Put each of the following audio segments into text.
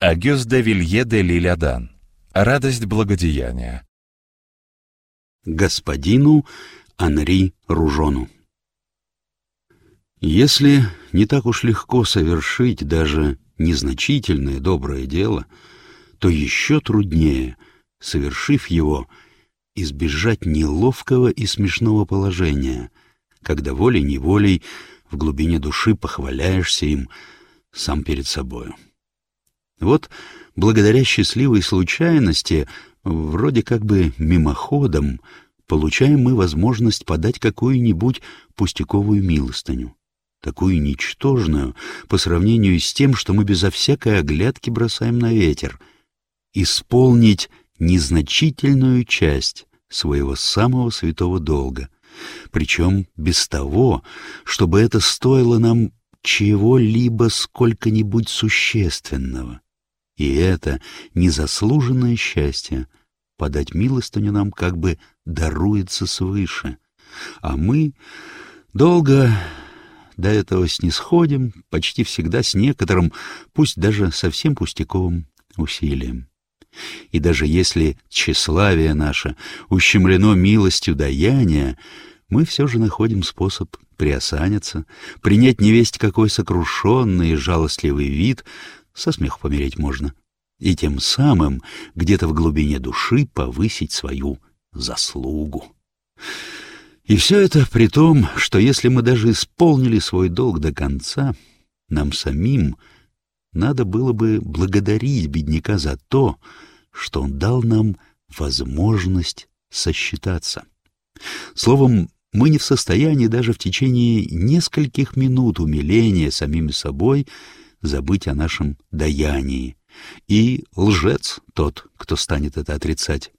Агюс де Вилье де Лилядан. Радость благодеяния. Господину Анри Ружону. Если не так уж легко совершить даже незначительное доброе дело, то еще труднее, совершив его, избежать неловкого и смешного положения, когда волей-неволей в глубине души похваляешься им сам перед собою. Вот благодаря счастливой случайности, вроде как бы мимоходом, получаем мы возможность подать какую-нибудь пустяковую милостыню, такую ничтожную по сравнению с тем, что мы безо всякой оглядки бросаем на ветер, исполнить незначительную часть своего самого святого долга, причем без того, чтобы это стоило нам чего-либо сколько-нибудь существенного. И это незаслуженное счастье подать милостыню нам как бы даруется свыше. А мы долго до этого снисходим, почти всегда с некоторым, пусть даже совсем пустяковым усилием. И даже если тщеславие наше ущемлено милостью даяния, мы все же находим способ приосаниться, принять невесть какой сокрушенный и жалостливый вид, со смеху помереть можно, и тем самым где-то в глубине души повысить свою заслугу. И все это при том, что если мы даже исполнили свой долг до конца, нам самим надо было бы благодарить бедняка за то, что он дал нам возможность сосчитаться. Словом, мы не в состоянии даже в течение нескольких минут умиления самими собой забыть о нашем даянии. И лжец тот, кто станет это отрицать.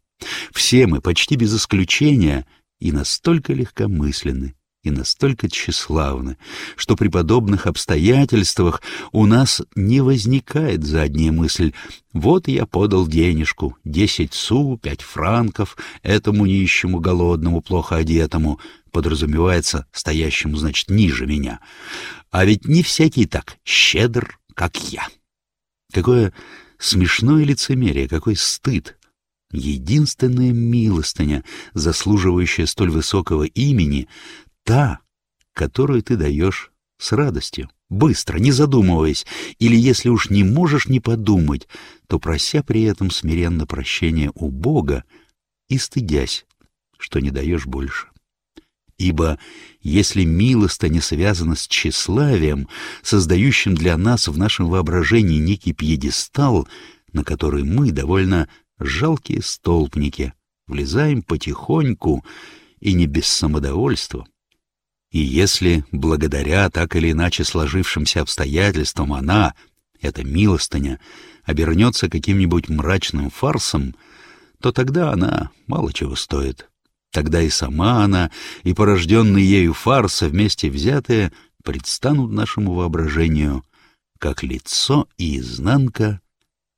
Все мы, почти без исключения, и настолько легкомысленны, и настолько тщеславны, что при подобных обстоятельствах у нас не возникает задняя мысль «Вот я подал денежку, десять су, пять франков, этому нищему, голодному, плохо одетому», подразумевается стоящему, значит, ниже меня. А ведь не всякий так щедр, как я. Какое смешное лицемерие, какой стыд. Единственная милостыня, заслуживающая столь высокого имени, та, которую ты даешь с радостью, быстро, не задумываясь, или если уж не можешь не подумать, то прося при этом смиренно прощения у Бога и стыдясь, что не даешь больше. Ибо если милостыня связана с тщеславием, создающим для нас в нашем воображении некий пьедестал, на который мы, довольно жалкие столпники, влезаем потихоньку и не без самодовольства, и если благодаря так или иначе сложившимся обстоятельствам она, эта милостыня, обернется каким-нибудь мрачным фарсом, то тогда она мало чего стоит. Тогда и сама она, и порожденный ею фарс вместе взятые предстанут нашему воображению как лицо и изнанка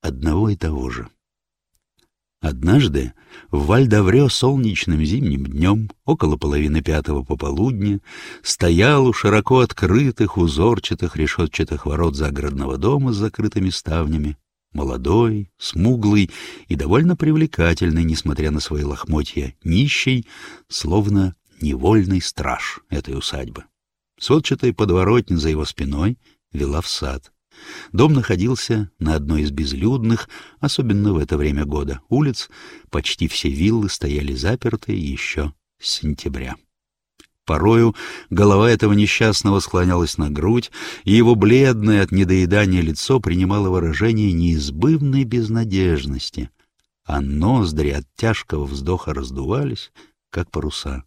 одного и того же. Однажды в Вальдавре солнечным зимним днем, около половины пятого пополудня, стоял у широко открытых узорчатых решетчатых ворот загородного дома с закрытыми ставнями молодой, смуглый и довольно привлекательный, несмотря на свои лохмотья, нищий, словно невольный страж этой усадьбы. Сотчатая подворотня за его спиной вела в сад. Дом находился на одной из безлюдных, особенно в это время года, улиц. Почти все виллы стояли запертые еще с сентября. Порою голова этого несчастного склонялась на грудь, и его бледное от недоедания лицо принимало выражение неизбывной безнадежности, а ноздри от тяжкого вздоха раздувались, как паруса.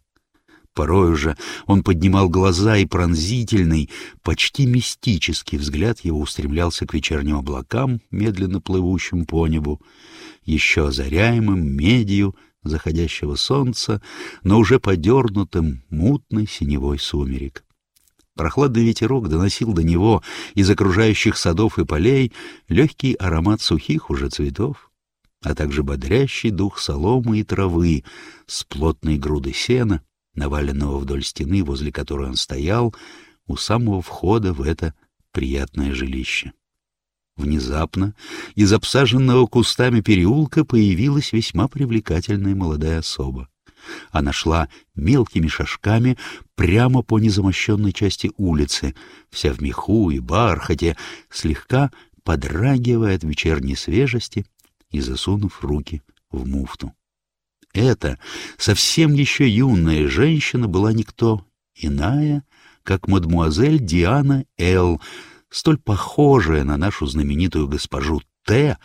Порою же он поднимал глаза, и пронзительный, почти мистический взгляд его устремлялся к вечерним облакам, медленно плывущим по небу, еще озаряемым медью заходящего солнца, но уже подернутым мутной синевой сумерек. Прохладный ветерок доносил до него из окружающих садов и полей легкий аромат сухих уже цветов, а также бодрящий дух соломы и травы с плотной груды сена, наваленного вдоль стены, возле которой он стоял, у самого входа в это приятное жилище. Внезапно из обсаженного кустами переулка появилась весьма привлекательная молодая особа. Она шла мелкими шажками прямо по незамощенной части улицы, вся в меху и бархате, слегка подрагивая от вечерней свежести и засунув руки в муфту. Эта совсем еще юная женщина была никто иная, как мадмуазель Диана Л., столь похожая на нашу знаменитую госпожу Т.,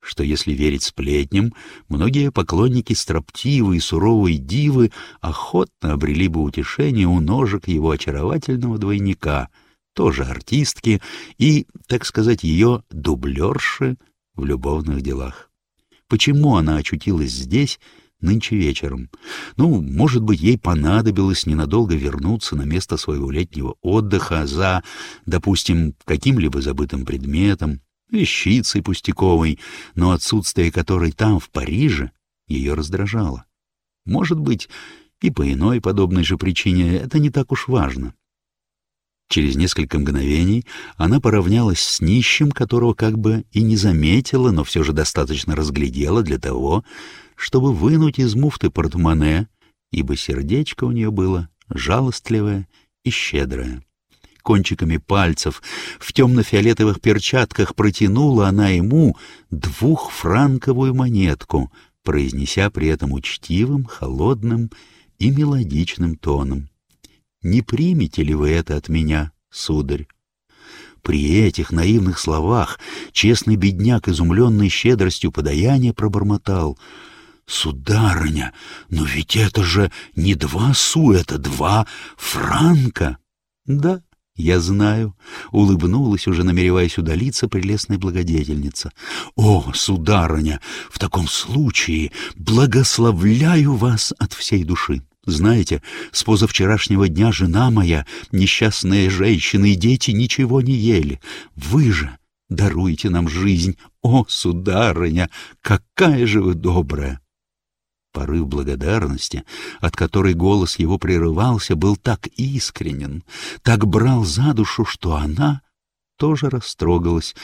что, если верить сплетням, многие поклонники строптивой и суровой дивы охотно обрели бы утешение у ножек его очаровательного двойника, тоже артистки и, так сказать, ее дублерши в любовных делах. Почему она очутилась здесь, нынче вечером. Ну, может быть, ей понадобилось ненадолго вернуться на место своего летнего отдыха за, допустим, каким-либо забытым предметом, вещицей пустяковой, но отсутствие которой там, в Париже, ее раздражало. Может быть, и по иной подобной же причине это не так уж важно. Через несколько мгновений она поравнялась с нищим, которого как бы и не заметила, но все же достаточно разглядела для того, чтобы вынуть из муфты портмоне, ибо сердечко у нее было жалостливое и щедрое. Кончиками пальцев в темно-фиолетовых перчатках протянула она ему двухфранковую монетку, произнеся при этом учтивым, холодным и мелодичным тоном. «Не примете ли вы это от меня, сударь?» При этих наивных словах честный бедняк, изумленный щедростью подаяния, пробормотал — Сударыня, но ведь это же не два су, это два франка. Да, я знаю, улыбнулась, уже намереваясь удалиться, прелестная благодетельница. О, сударыня, в таком случае благословляю вас от всей души. Знаете, с позавчерашнего дня жена моя, несчастная женщина и дети ничего не ели. Вы же даруете нам жизнь. О, сударыня, какая же вы добрая! Порыв благодарности, от которой голос его прерывался, был так искренен, так брал за душу, что она тоже растрогалась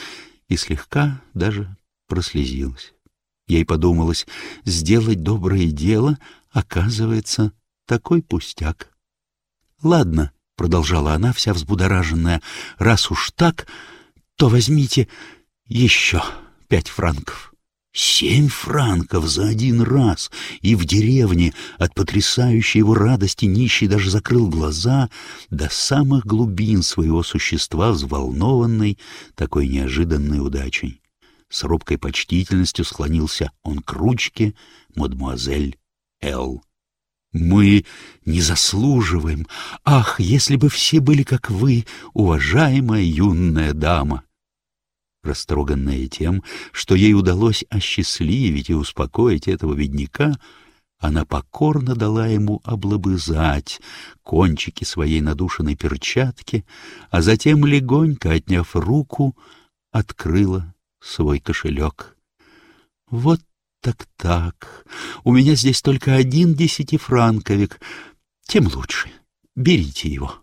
и слегка даже прослезилась. Ей подумалось, сделать доброе дело, оказывается, такой пустяк. «Ладно», — продолжала она, вся взбудораженная, — «раз уж так, то возьмите еще пять франков». Семь франков за один раз, и в деревне от потрясающей его радости нищий даже закрыл глаза до самых глубин своего существа, взволнованный такой неожиданной удачей. С робкой почтительностью склонился он к ручке мадемуазель Л. «Мы не заслуживаем. Ах, если бы все были как вы, уважаемая юная дама!» Растроганная тем, что ей удалось осчастливить и успокоить этого бедняка, она покорно дала ему облобызать кончики своей надушенной перчатки, а затем, легонько отняв руку, открыла свой кошелек. «Вот так-так, у меня здесь только один десятифранковик, тем лучше, берите его».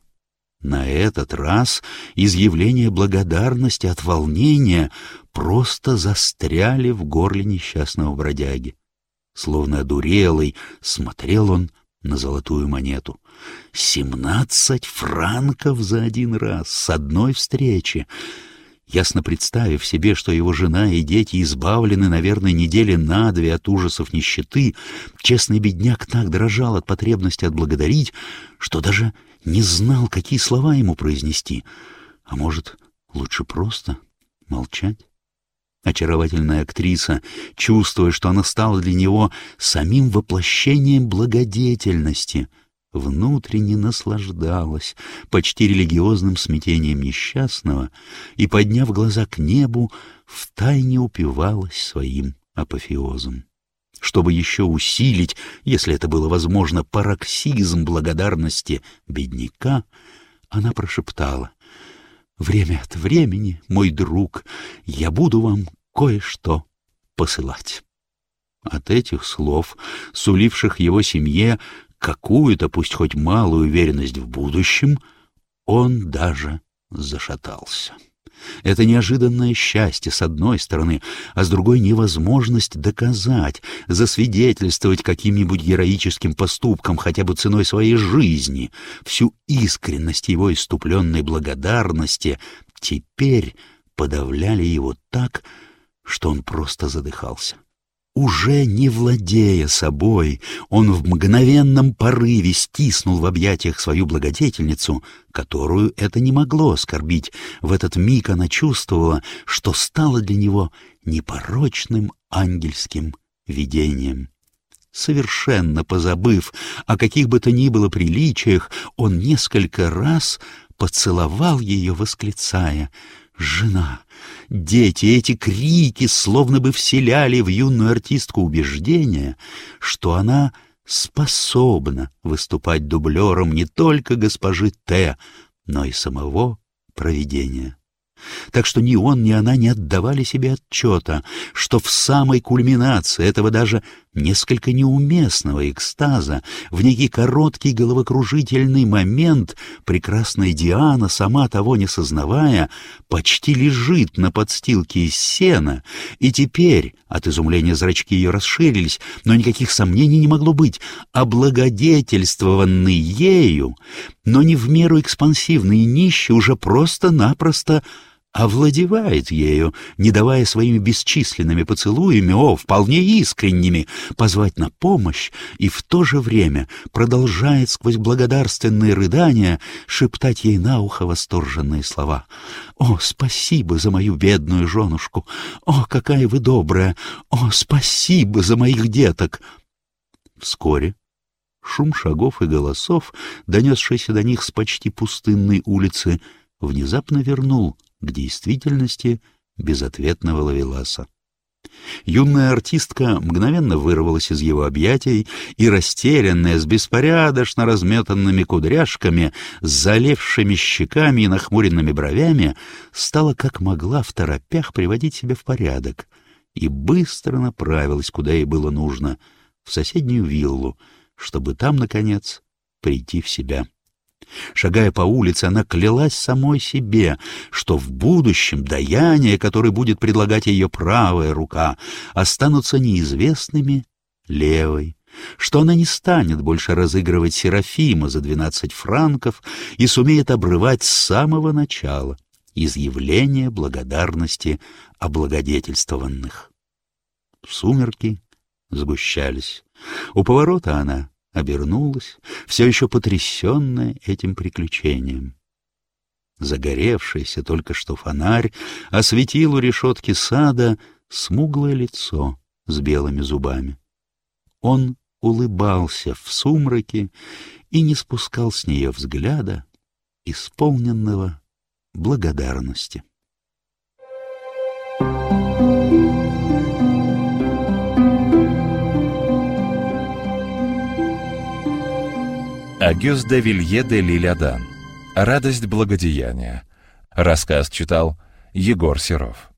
На этот раз изъявления благодарности от волнения просто застряли в горле несчастного бродяги. Словно одурелый, смотрел он на золотую монету. Семнадцать франков за один раз, с одной встречи. Ясно представив себе, что его жена и дети избавлены, наверное, недели на две от ужасов нищеты, честный бедняк так дрожал от потребности отблагодарить, что даже не знал, какие слова ему произнести. А может, лучше просто молчать? Очаровательная актриса, чувствуя, что она стала для него самим воплощением благодетельности, внутренне наслаждалась почти религиозным смятением несчастного и, подняв глаза к небу, втайне упивалась своим апофеозом чтобы еще усилить, если это было возможно, пароксизм благодарности бедняка, она прошептала, «Время от времени, мой друг, я буду вам кое-что посылать». От этих слов, суливших его семье какую-то, пусть хоть малую уверенность в будущем, он даже зашатался. Это неожиданное счастье, с одной стороны, а с другой — невозможность доказать, засвидетельствовать каким-нибудь героическим поступком, хотя бы ценой своей жизни, всю искренность его иступленной благодарности, теперь подавляли его так, что он просто задыхался. Уже не владея собой, он в мгновенном порыве стиснул в объятиях свою благодетельницу, которую это не могло оскорбить. В этот миг она чувствовала, что стало для него непорочным ангельским видением. Совершенно позабыв о каких бы то ни было приличиях, он несколько раз поцеловал ее, восклицая «Жена!» Дети, эти крики словно бы вселяли в юную артистку убеждение, что она способна выступать дублером не только госпожи Т, но и самого провидения. Так что ни он, ни она не отдавали себе отчета, что в самой кульминации этого даже несколько неуместного экстаза, в некий короткий головокружительный момент, прекрасная Диана, сама того не сознавая, почти лежит на подстилке из сена, и теперь, от изумления зрачки ее расширились, но никаких сомнений не могло быть, облагодетельствованный ею, но не в меру экспансивный нищий уже просто-напросто овладевает ею, не давая своими бесчисленными поцелуями, о, вполне искренними, позвать на помощь и в то же время продолжает сквозь благодарственные рыдания шептать ей на ухо восторженные слова. «О, спасибо за мою бедную женушку! О, какая вы добрая! О, спасибо за моих деток!» Вскоре шум шагов и голосов, донесшийся до них с почти пустынной улицы, внезапно вернул к действительности безответного Лавеласа. Юная артистка мгновенно вырвалась из его объятий и, растерянная, с беспорядочно разметанными кудряшками, с залевшими щеками и нахмуренными бровями, стала как могла в торопях приводить себя в порядок и быстро направилась, куда ей было нужно, в соседнюю виллу, чтобы там, наконец, прийти в себя. Шагая по улице, она клялась самой себе, что в будущем даяние, которое будет предлагать ее правая рука, останутся неизвестными левой, что она не станет больше разыгрывать Серафима за двенадцать франков и сумеет обрывать с самого начала изъявление благодарности облагодетельствованных. Сумерки сгущались. У поворота она обернулась, все еще потрясенная этим приключением. Загоревшийся только что фонарь осветил у решетки сада смуглое лицо с белыми зубами. Он улыбался в сумраке и не спускал с нее взгляда, исполненного благодарности. Агюс де Вилье де Лилядан. Радость благодеяния. Рассказ читал Егор Серов.